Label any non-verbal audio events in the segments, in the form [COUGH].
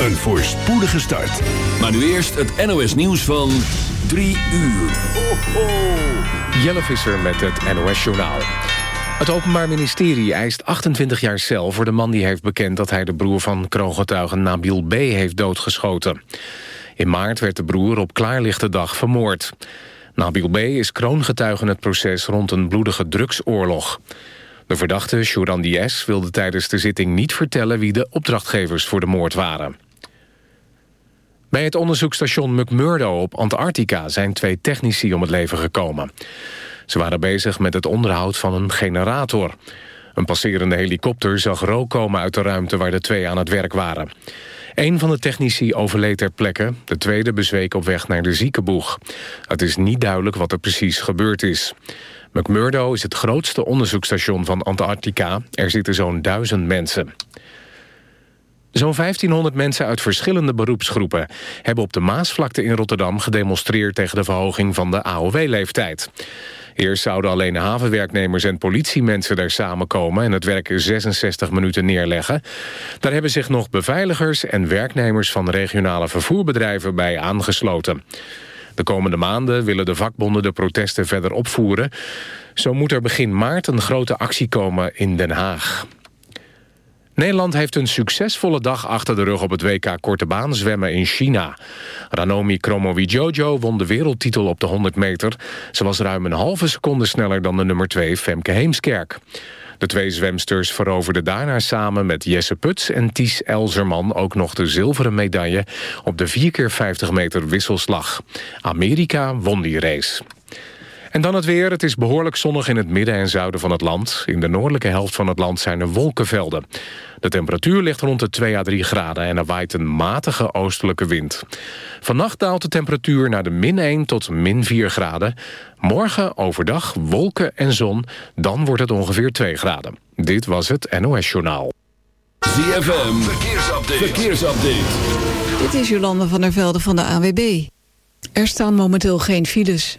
een voorspoedige start. Maar nu eerst het NOS nieuws van 3 uur. Ho, ho. Jelle Visser met het NOS Journaal. Het Openbaar Ministerie eist 28 jaar cel voor de man die heeft bekend... dat hij de broer van kroongetuige Nabil B. heeft doodgeschoten. In maart werd de broer op klaarlichte dag vermoord. Nabil B. is kroongetuige in het proces rond een bloedige drugsoorlog. De verdachte, Shurandi S., wilde tijdens de zitting niet vertellen... wie de opdrachtgevers voor de moord waren. Bij het onderzoekstation McMurdo op Antarctica... zijn twee technici om het leven gekomen. Ze waren bezig met het onderhoud van een generator. Een passerende helikopter zag rook komen uit de ruimte... waar de twee aan het werk waren. Een van de technici overleed ter plekke. De tweede bezweek op weg naar de ziekenboeg. Het is niet duidelijk wat er precies gebeurd is. McMurdo is het grootste onderzoekstation van Antarctica. Er zitten zo'n duizend mensen. Zo'n 1500 mensen uit verschillende beroepsgroepen... hebben op de Maasvlakte in Rotterdam gedemonstreerd... tegen de verhoging van de AOW-leeftijd. Eerst zouden alleen havenwerknemers en politiemensen daar samenkomen... en het werken 66 minuten neerleggen. Daar hebben zich nog beveiligers en werknemers... van regionale vervoerbedrijven bij aangesloten. De komende maanden willen de vakbonden de protesten verder opvoeren. Zo moet er begin maart een grote actie komen in Den Haag. Nederland heeft een succesvolle dag achter de rug op het WK Korte Baan zwemmen in China. Ranomi Kromowidjojo won de wereldtitel op de 100 meter. Ze was ruim een halve seconde sneller dan de nummer 2 Femke Heemskerk. De twee zwemsters veroverden daarna samen met Jesse Puts en Ties Elzerman... ook nog de zilveren medaille op de 4 keer 50 meter wisselslag. Amerika won die race. En dan het weer. Het is behoorlijk zonnig in het midden en zuiden van het land. In de noordelijke helft van het land zijn er wolkenvelden. De temperatuur ligt rond de 2 à 3 graden en er waait een matige oostelijke wind. Vannacht daalt de temperatuur naar de min 1 tot min 4 graden. Morgen overdag wolken en zon, dan wordt het ongeveer 2 graden. Dit was het NOS Journaal. ZFM, verkeersupdate. verkeersupdate. Dit is Jolande van der Velde van de AWB. Er staan momenteel geen files.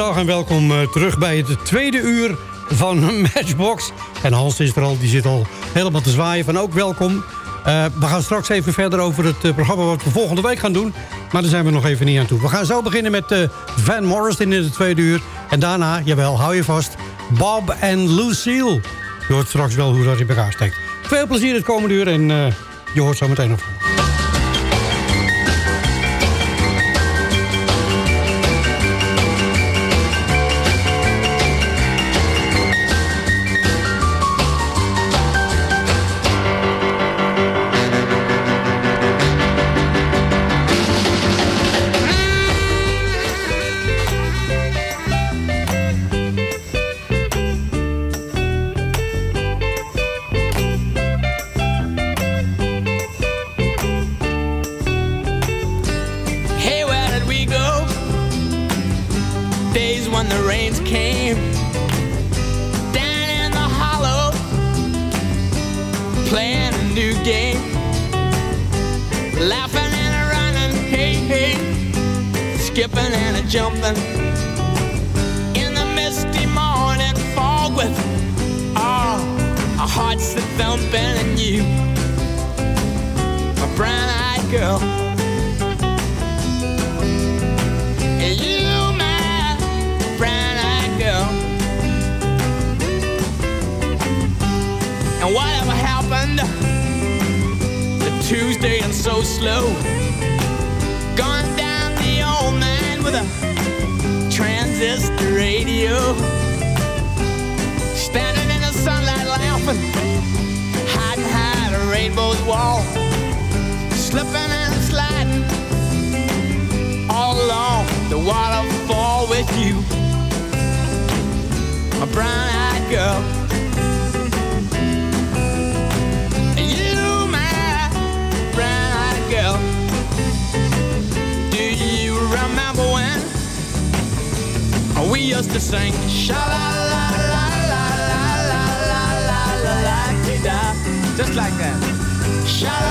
En welkom eh, terug bij het tweede uur van [LAUGHS] Matchbox. En Hans is er al, die zit al helemaal te zwaaien van ook welkom. Uh, we gaan straks even verder over het uh, programma wat we volgende week gaan doen. Maar daar zijn we nog even niet aan toe. We gaan zo beginnen met Van Morrison in het tweede uur. En daarna, jawel, hou je vast, Bob en Lucille. Je hoort straks wel hoe dat in elkaar steekt. Veel plezier het komende uur en je hoort zo meteen nog van like that. Sha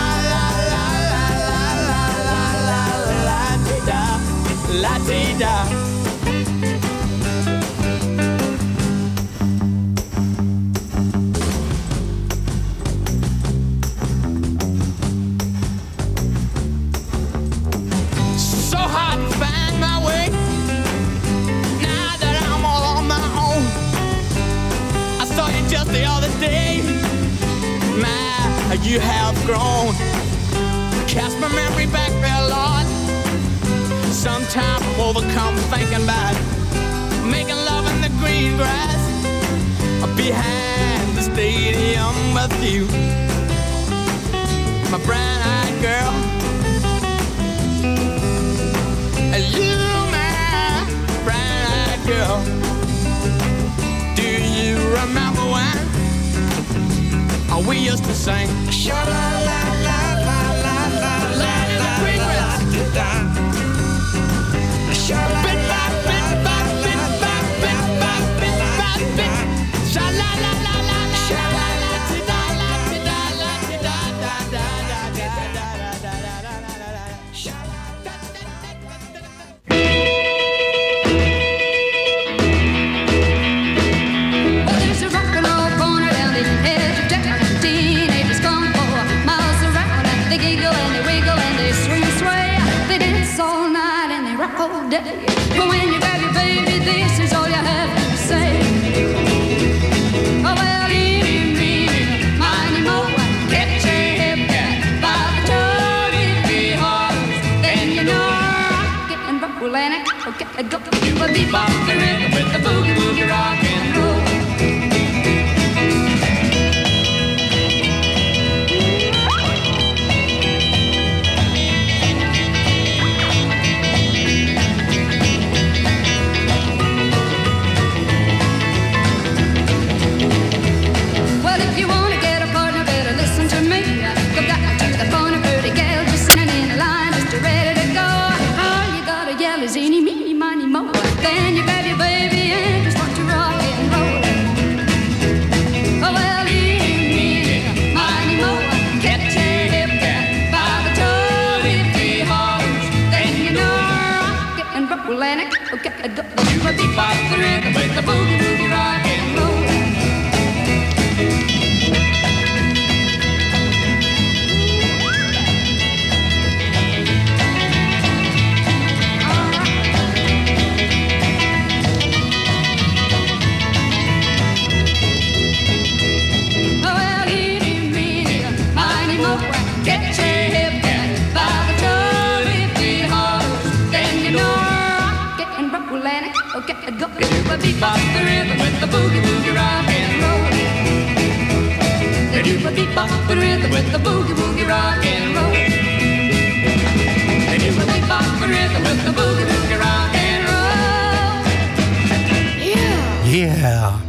Well, Atlantic, okay, go, do a bebop, the rhythm with the boogie, boogie, rock and roll. Bebop the rhythm with the boogie woogie rock and roll. They do the bebop the rhythm with the boogie woogie rock and roll. They do the bebop the rhythm with the boogie woogie rock and roll. Yeah. Yeah.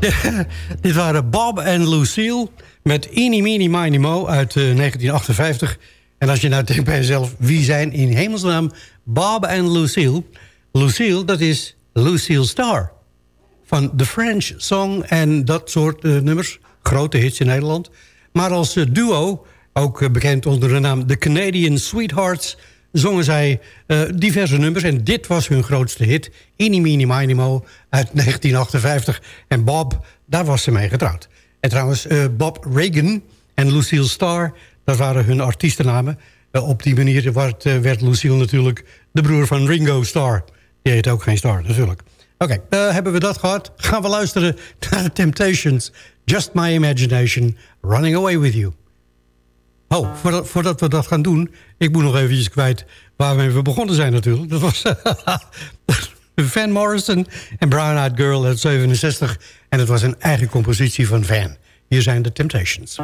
[LAUGHS] Dit waren Bob en Lucille met Eenie Meenie Miny Mo uit uh, 1958. En als je nou denkt bij jezelf, wie zijn in hemelsnaam Bob en Lucille? Lucille, dat is Lucille Star. Van The French Song en dat soort uh, nummers. Grote hits in Nederland. Maar als uh, duo, ook uh, bekend onder de naam The Canadian Sweethearts... zongen zij diverse nummers. En dit was hun grootste hit. Inni Mini Mini Mo uit [LAUGHS] 1958. En Bob, daar was ze mee getrouwd. En trouwens, Bob Reagan en Lucille Star... dat waren hun artiestennamen. op die manier werd, werd Lucille natuurlijk de broer van Ringo Starr... Die heet ook geen Star, natuurlijk. Oké, uh, hebben we dat gehad? Gaan we luisteren naar The Temptations. Just My Imagination, Running Away With You. Oh, voordat, we dat gaan doen... ik moet nog eventjes kwijt waarmee we begonnen zijn natuurlijk. Dat was [LAUGHS] Van Morrison en Brown Eyed Girl uit 67. En het was een eigen compositie van Van. Hier zijn The Temptations.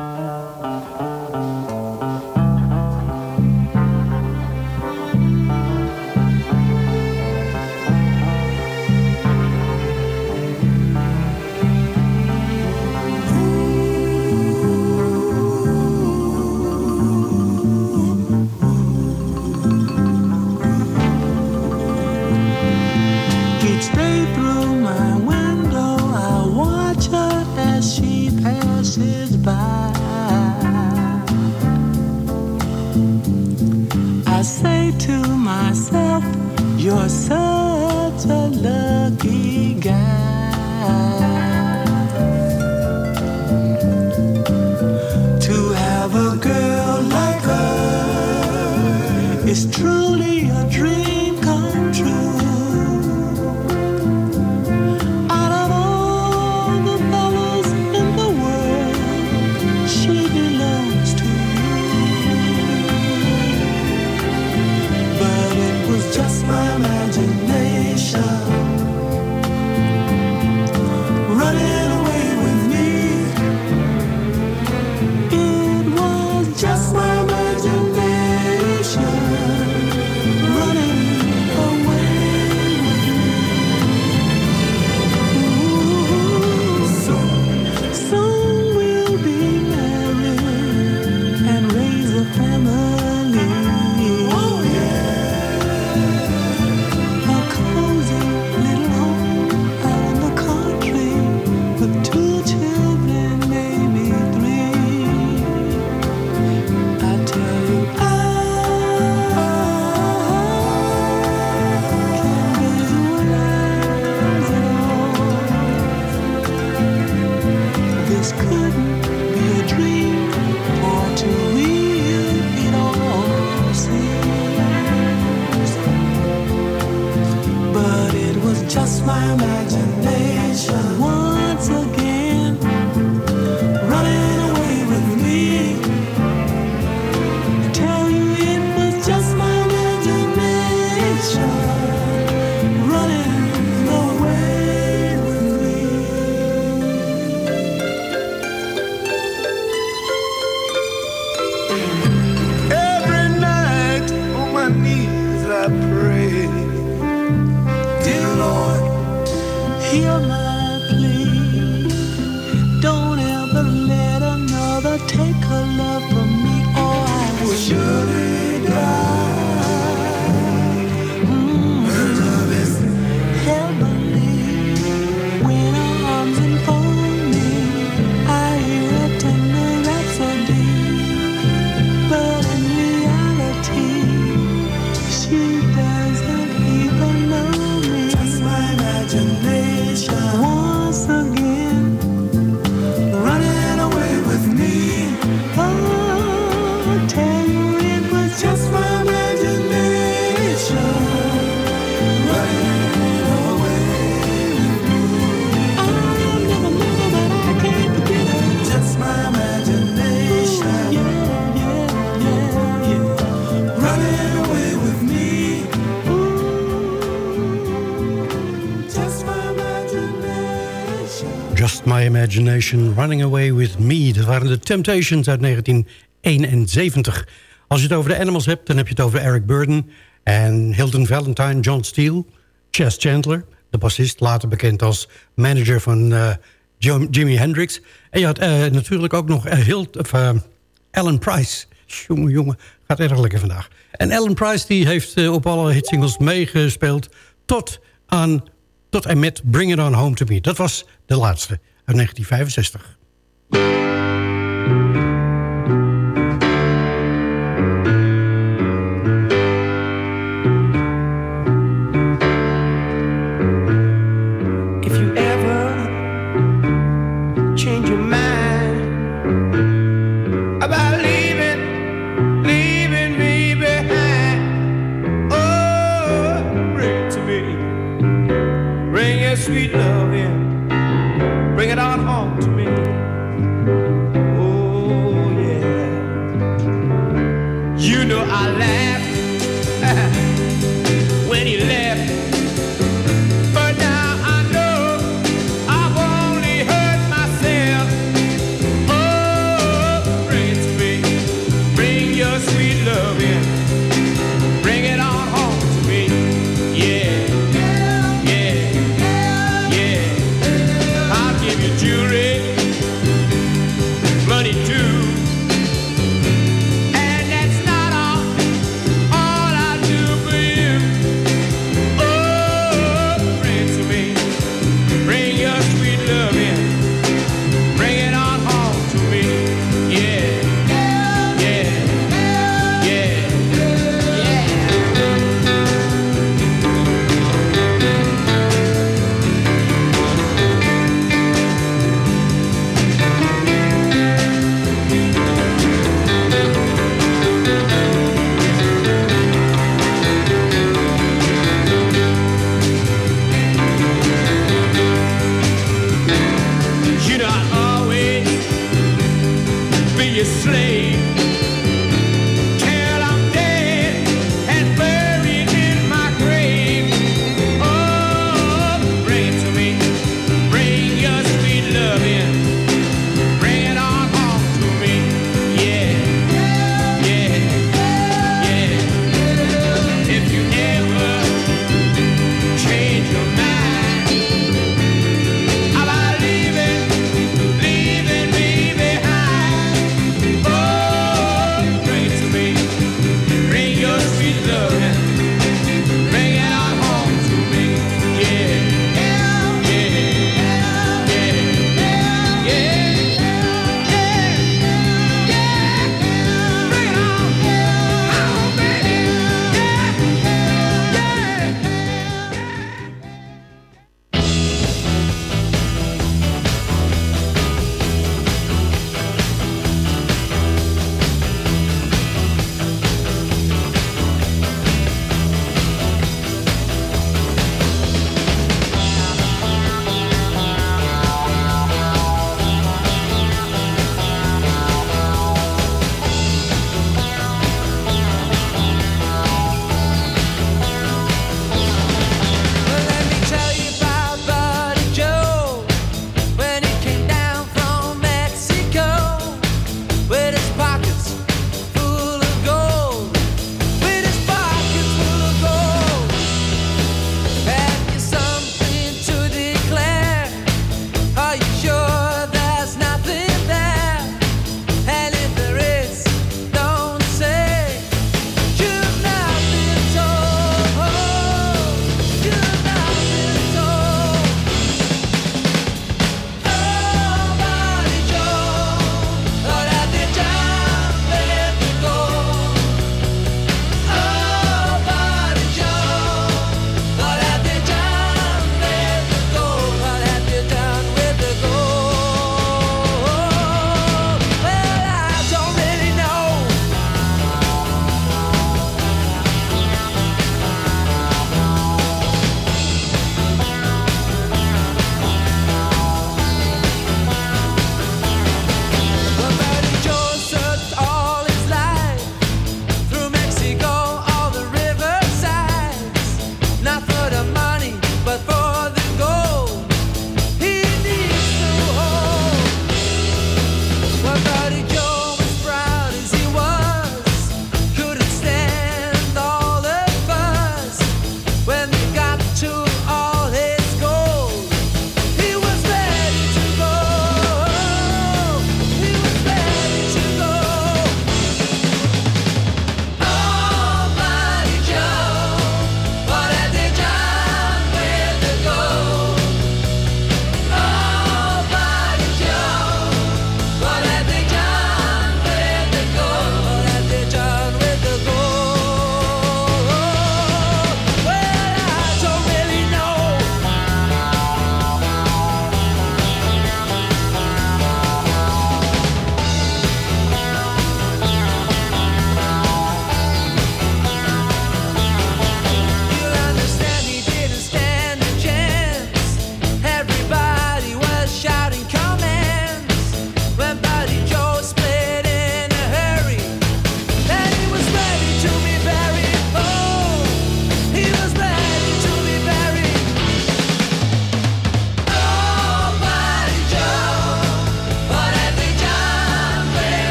To myself, you're such a lucky guy. To have a girl like her is truly Running Away With Me. Dat waren de Temptations uit 1971. Als je het over de Animals hebt, dan heb je het over Eric Burden... en Hilton Valentine, John Steele, Chess Chandler... de bassist, later bekend als manager van uh, Jimi Hendrix. En je had uh, natuurlijk ook nog Hilt, of, Alan Price. Jongen, jongen, gaat erg lekker vandaag. En Alan Price die heeft op alle hitsingles meegespeeld... tot aan tot en met Bring It On Home To Me. Dat was de laatste uit 1965.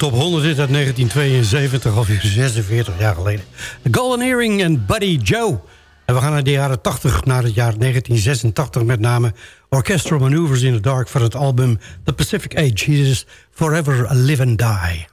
Top 100 dit uit 1972, alweer 46 jaar geleden. The Golden Earring en Buddy Joe. En we gaan naar de jaren 80, naar het jaar 1986 met name... Orchestral Maneuvers in the Dark van het album The Pacific Age. Hier is Forever Live and Die.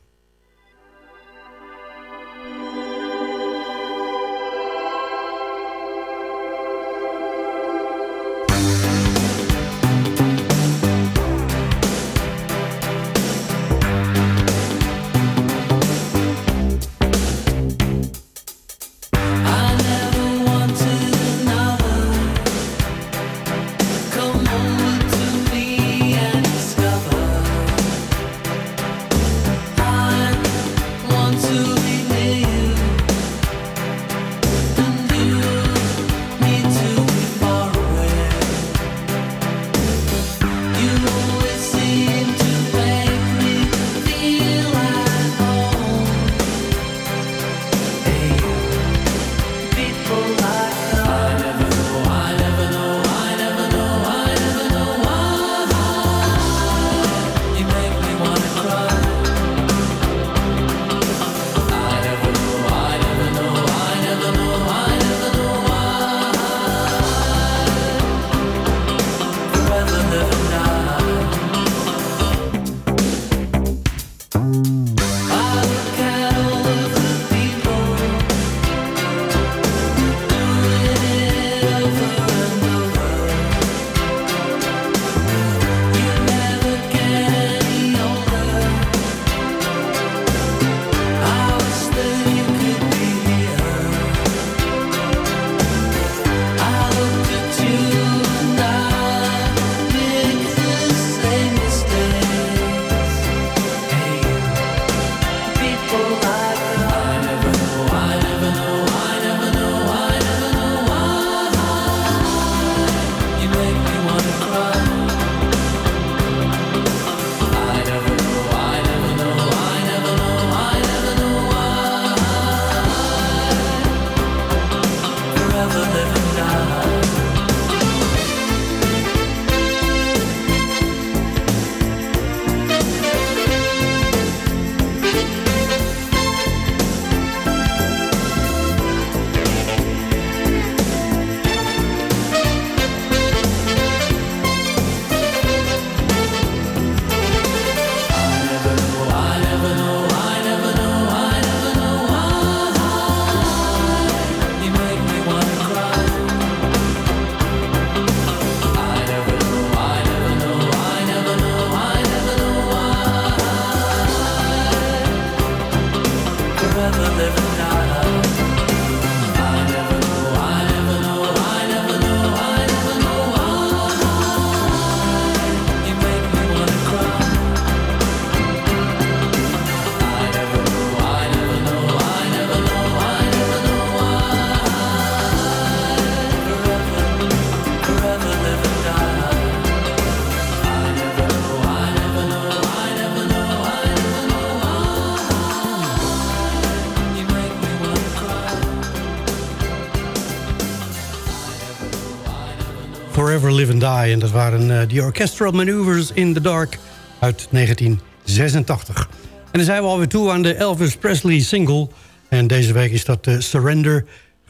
Live and Die. En dat waren uh, The Orchestral Maneuvers in the Dark uit 1986. En dan zijn we alweer toe aan de Elvis Presley single. En deze week is dat uh, Surrender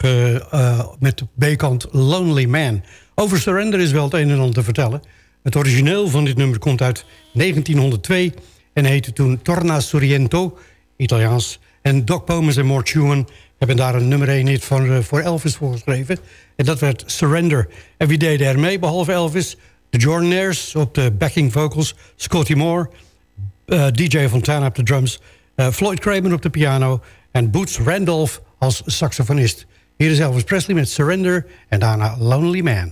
uh, met B-kant Lonely Man. Over Surrender is wel het een en ander te vertellen. Het origineel van dit nummer komt uit 1902 en heette toen Torna Sorrento, Italiaans. En Doc Pomus en Mort Schumann hebben daar een nummer 1 hit van, voor Elvis voor geschreven. En dat werd Surrender. En wie deden er mee, behalve Elvis? De Jordanaires op de backing vocals. Scotty Moore. Eh, DJ Fontana op de drums. Uh, Floyd Craven op de piano. En Boots Randolph als saxofonist. Hier is Elvis Presley met Surrender. En daarna Lonely Man.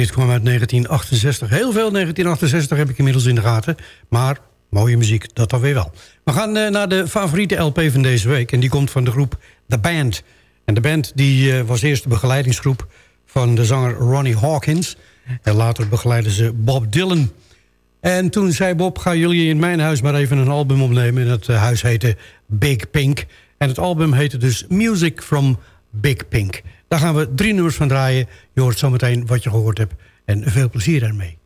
Dit kwam uit 1968. Heel veel 1968 heb ik inmiddels in de gaten. Maar mooie muziek, dat dan weer wel. We gaan uh, naar de favoriete LP van deze week. En die komt van de groep The Band. En de band die, uh, was eerst de begeleidingsgroep van de zanger Ronnie Hawkins. En later begeleidden ze Bob Dylan. En toen zei Bob, gaan jullie in mijn huis maar even een album opnemen. En het uh, huis heette Big Pink. En het album heette dus Music from Big Pink. Daar gaan we drie nummers van draaien. Je hoort zometeen wat je gehoord hebt. En veel plezier daarmee.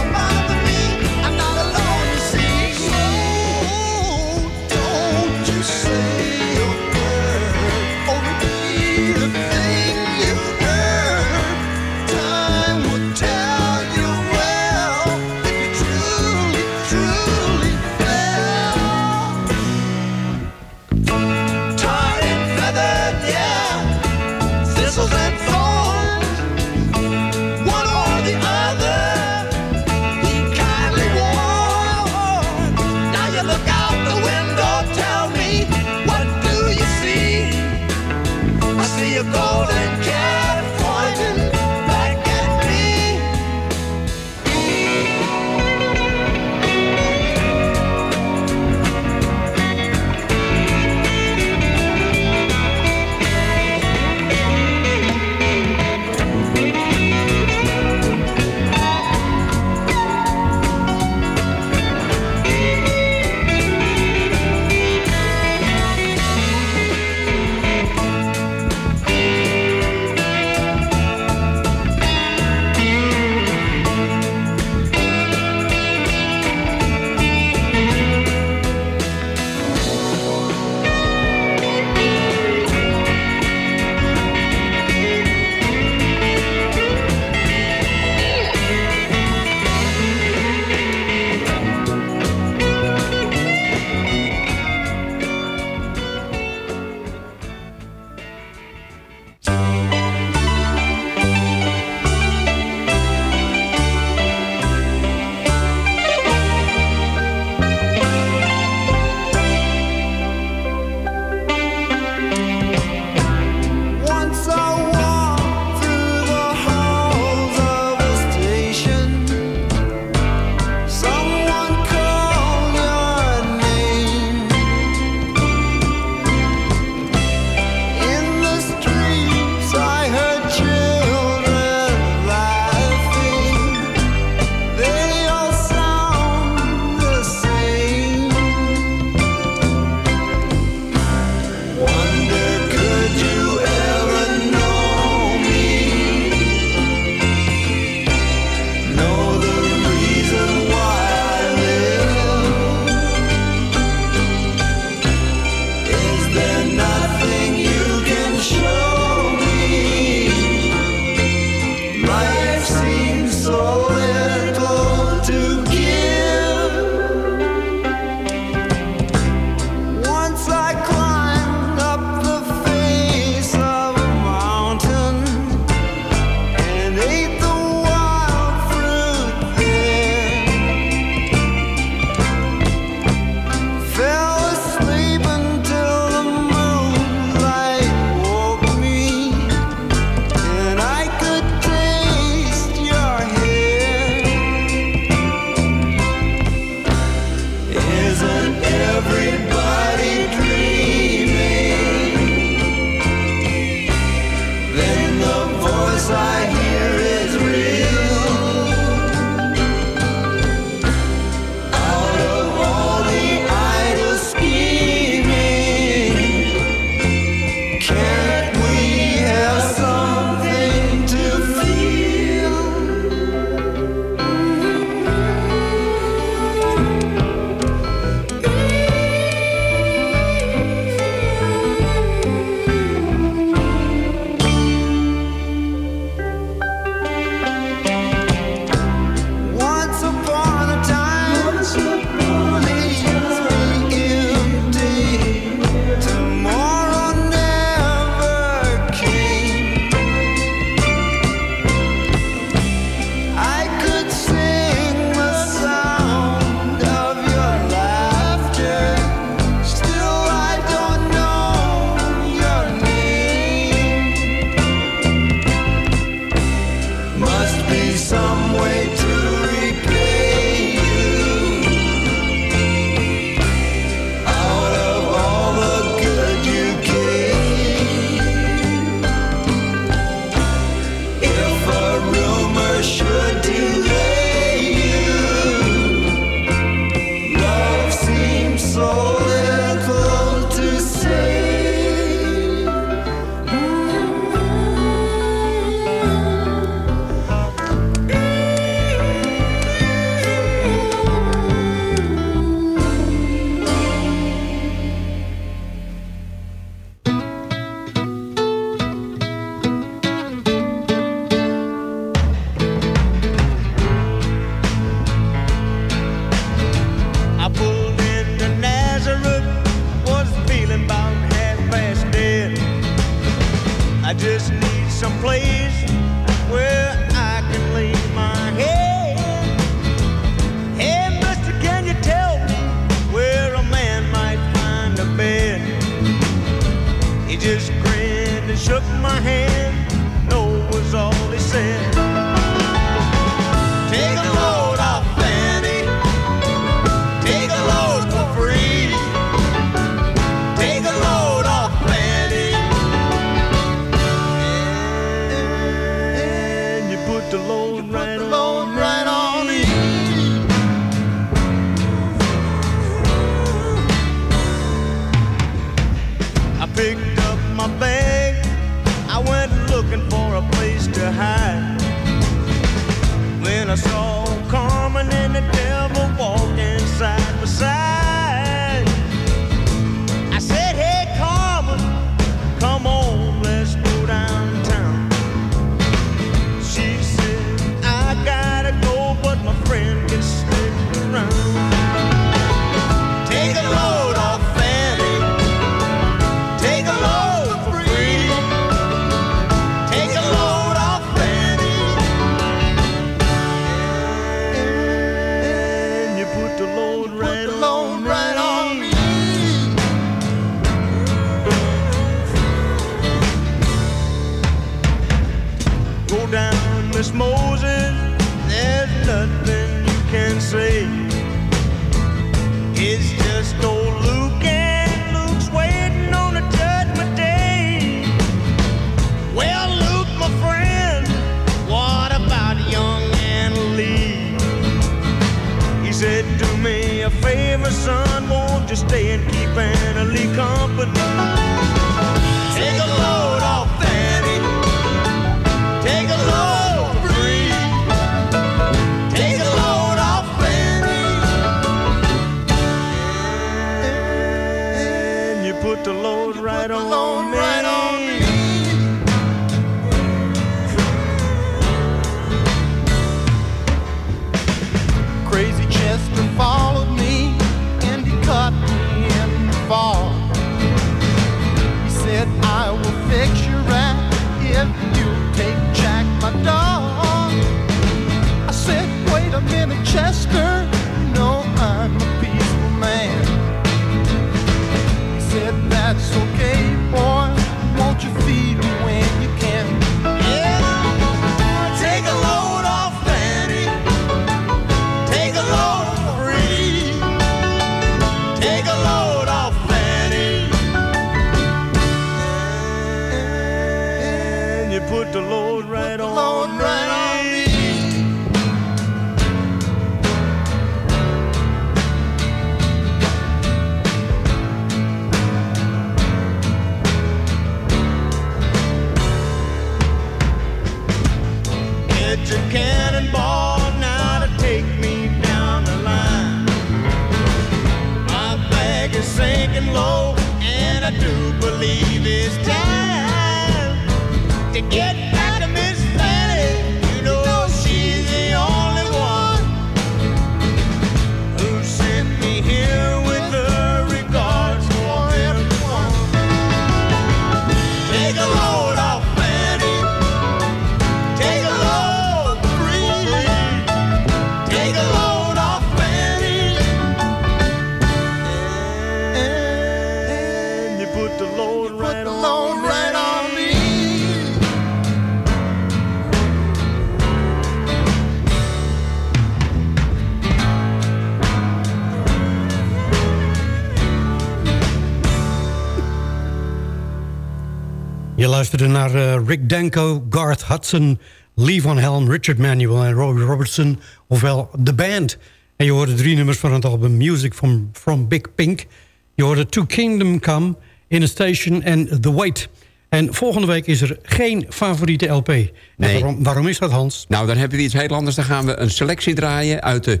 Luisterde naar eh, Rick Danko, Garth Hudson... Lee Van Helm, Richard Manuel en Robbie Robertson, ofwel The Band. En je hoorde drie nummers van het album Music from, from Big Pink. Je hoorde To Kingdom Come, In a Station en The Wait. En volgende week is er geen favoriete LP. En waarom, waarom is dat, Hans? Nou, dan hebben we iets heel anders. Dan gaan we een selectie draaien uit de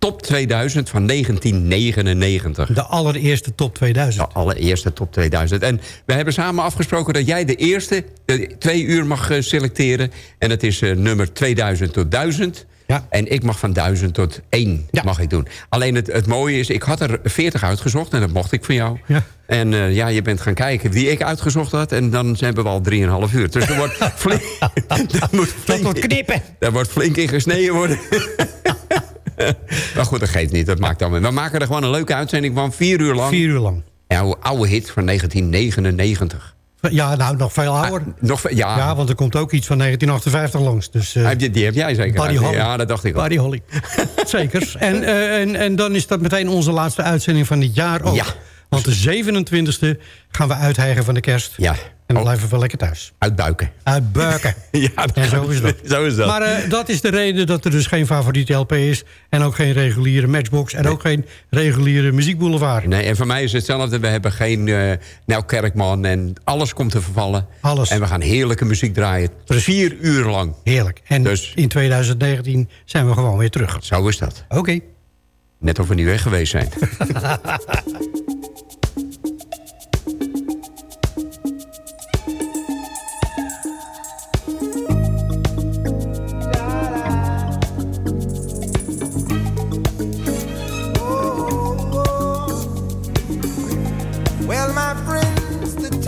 top 2000 van 1999. De allereerste top 2000. De allereerste top 2000. En we hebben samen afgesproken dat jij de eerste de twee uur mag eh, selecteren. En dat is uh, nummer 2000 tot 1000. Ja. En ik mag van 1000 tot 1 Ja. mag ik doen. Alleen het, het mooie is, ik had er 40 uitgezocht en dat mocht ik van jou. Ja. En eh, ja, je bent gaan kijken wie ik uitgezocht had. En dan hebben we al 3,5 uur. Dus er wordt [LAUGHS] flink, [LAUGHS] er moet flink, wordt knippen. [LAUGHS] Er wordt flink in gesneden worden. Maar [LAUGHS] goed, dat geeft niet. Dat maakt dan. We maken er gewoon een leuke uitzending van. Vier uur lang. Vier uur lang. Ja, oude, oude hit van 1999. Ja, nou, nog veel ouder. Ah, nog, ve- ja, Ja, want er komt ook iets van 1958 langs. Dus, eh, Heb je- die heb jij zeker. Buddy Holly. Ja, dat dacht ik. Buddy Holly. [LAUGHS] Zeker. En, eh, en, en dan is dat meteen onze laatste uitzending van dit jaar ook. Ja. Want de 27e gaan we uithijgen van de kerst. Ja. En dan blijven we lekker thuis. Uitbuiken. Uitbuiken. [LAUGHS] Ja, En zo is dat. Zo is dat. Maar eh, dat is de reden dat er dus geen favoriete LP is. En ook geen reguliere matchbox. En ook geen reguliere muziekboulevard. Nee, en voor mij is het hetzelfde. We hebben geen uh, Nel Kerkman en alles komt te vervallen. Alles. En we gaan heerlijke muziek draaien. Vier uur lang. Heerlijk. En Dus- in 2019 zijn we gewoon weer terug. Zo is dat. Oké. Net of we niet weg geweest zijn. [LAUGHS]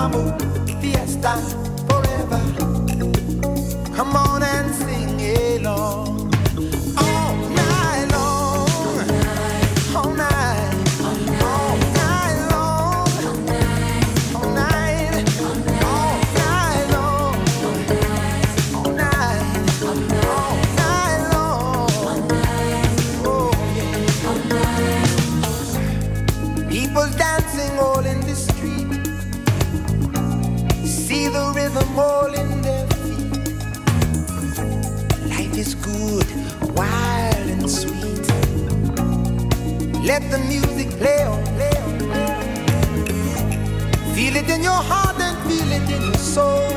amo, fiesta. Music play on. Feel it in your heart and feel it in your soul.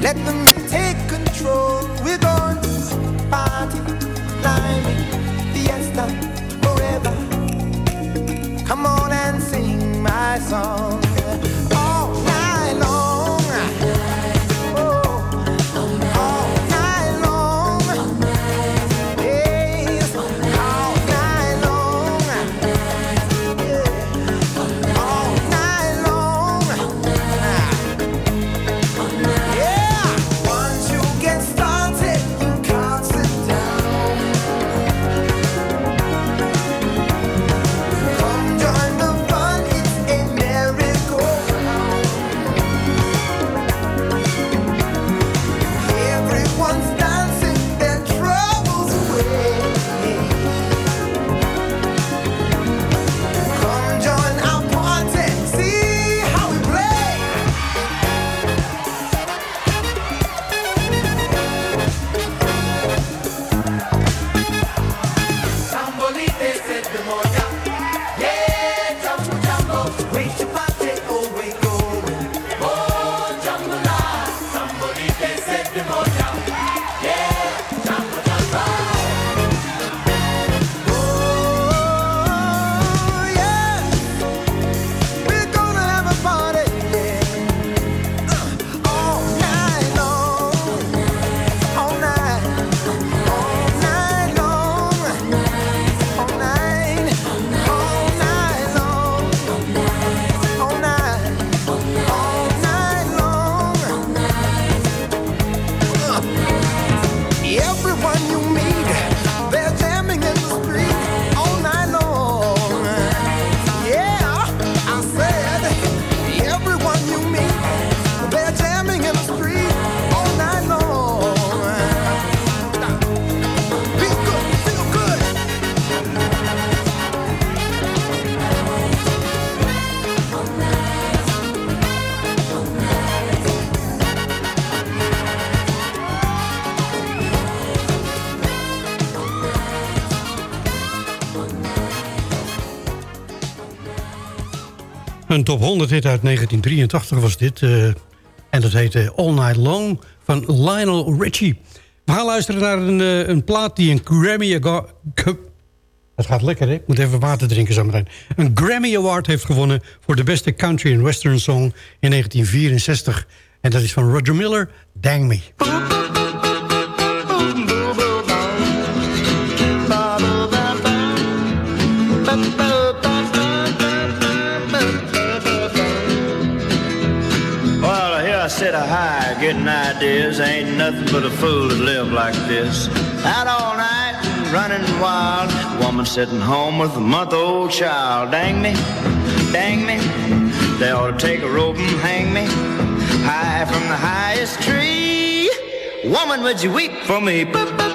Let them take control. We're going to party, climbing, fiesta, forever. Come on and sing my song Een top 100 hit uit 1983 was dit. Uh, en dat heette All Night Long van Lionel Richie. We gaan luisteren naar een, uh, een plaat die een Grammy... Het gaat lekker, hè? Ik moet even water drinken zo meteen. Een Grammy Award heeft gewonnen voor de beste country and western song in 1964. En dat is van Roger Miller, Dang Me. Getting ideas. Ain't nothing but a fool to live like this. Out all night, running wild. Woman sitting home with a month-old child. Dang me, dang me. They ought to take a rope and hang me high from the highest tree. Woman, would you weep for me? One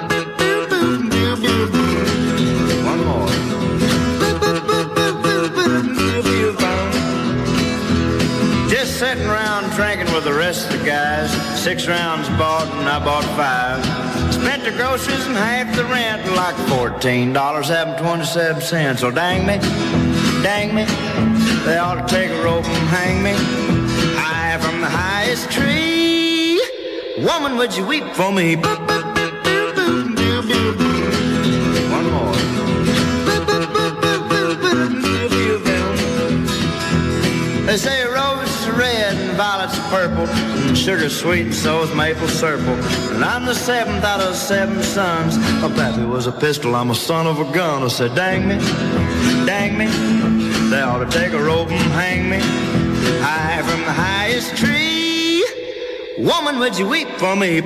sitting around drinking with the rest of the guys. Six rounds bought and I bought five. Spent the groceries and half the rent, like fourteen dollars having twenty-seven cents. So dang me, dang me, they ought to take a rope and hang me high from the highest tree. Woman, would you weep for me? One more. They say violets purple, and sugar sweet and so is maple syrup. And I'm the seventh out of seven sons. My pappy was a pistol, I'm a son of a gun. I said, dang me, dang me, they ought to take a rope and hang me high from the highest tree. Woman, would you weep for me?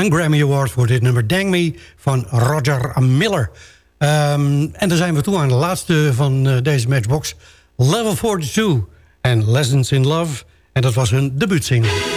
Een Grammy Award voor dit nummer Dang Me van Roger Miller. Um, en dan zijn we toe aan de laatste van uh, deze matchbox. Level 42 en Lessons in Love. En dat was hun debuutsingle.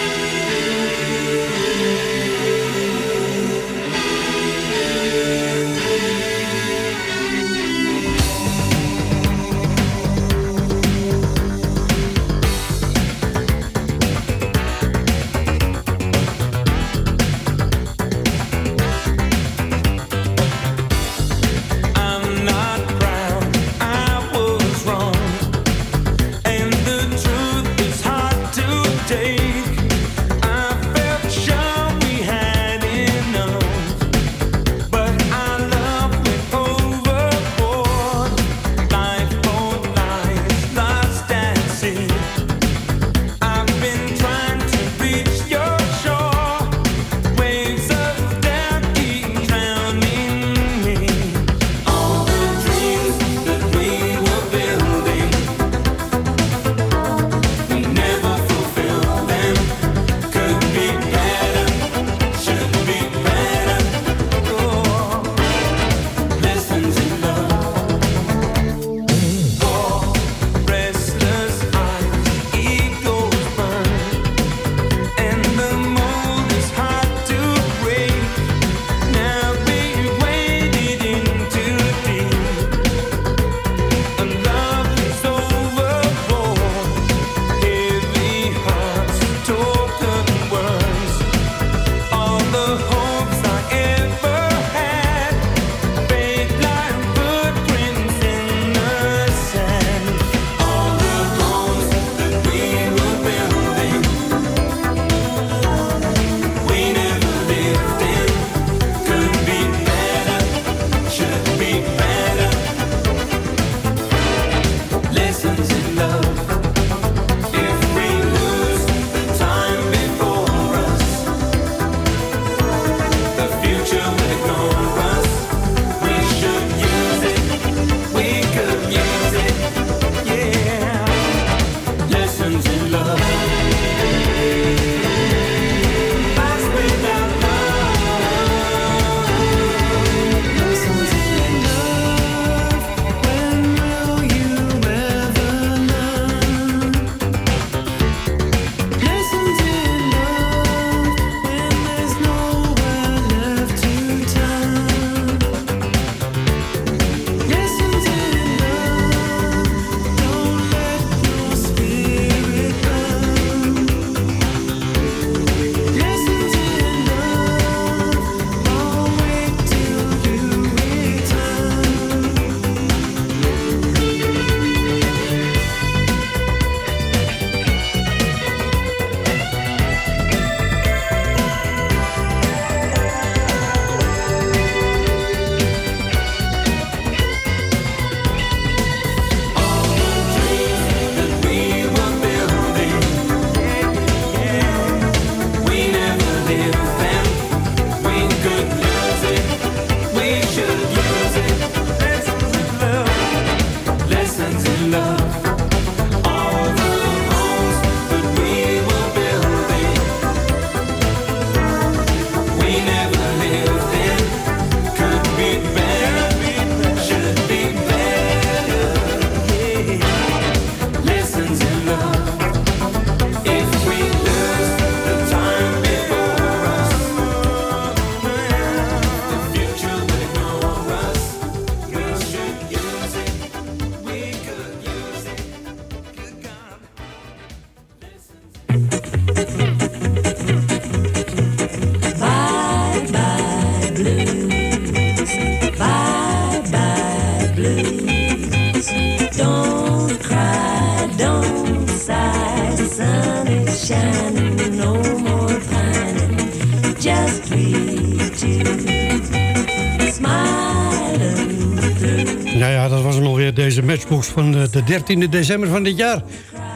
Van eh, de 13e december van dit jaar.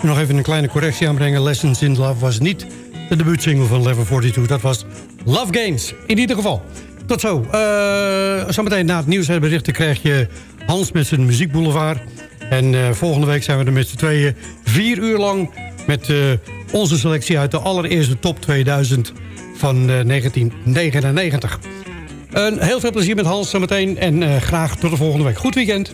Nog even een kleine correctie aanbrengen. Lessons in Love was niet de debuutsingle van Level 42. Dat was Love Games, in ieder geval. Tot zo. Uh, zometeen na het nieuwsberichten krijg je Hans met zijn muziekboulevard. En uh, volgende week zijn we er met z'n tweeën vier uur lang... met uh, onze selectie uit de allereerste top 2000 van 1999. heel veel plezier met Hans zometeen en graag tot de volgende week. Goed weekend.